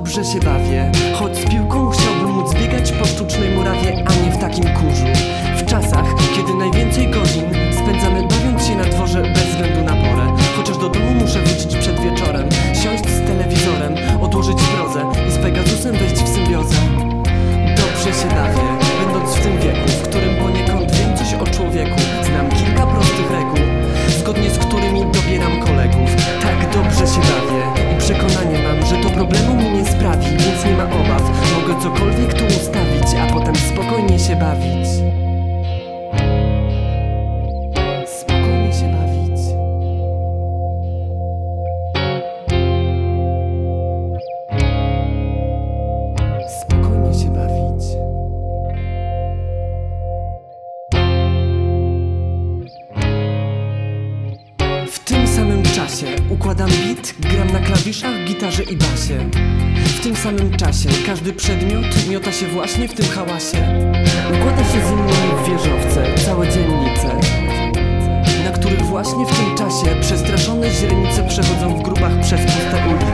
dobrze się bawię. Choć z piłką chciałbym móc biegać po sztucznej murawie, a nie w takim kurzu. W czasach, kiedy najwięcej godzin spędzamy bawiąc się na dworze bez względu na porę. Chociaż do domu muszę wrócić przed wieczorem. Siąść z telewizorem, odłożyć prozę i z Pegasusem wejść w symbiozę. Dobrze się bawię, będąc w tym wieku, w którym poniekąd wiem coś o człowieku bawić Układam bit, gram na klawiszach, gitarze i basie. W tym samym czasie każdy przedmiot miota się właśnie w tym hałasie. Układa się z innymi w wieżowce, całe dzielnice Na których właśnie w tym czasie przestraszone źrenice przechodzą w grupach przez puste ulice.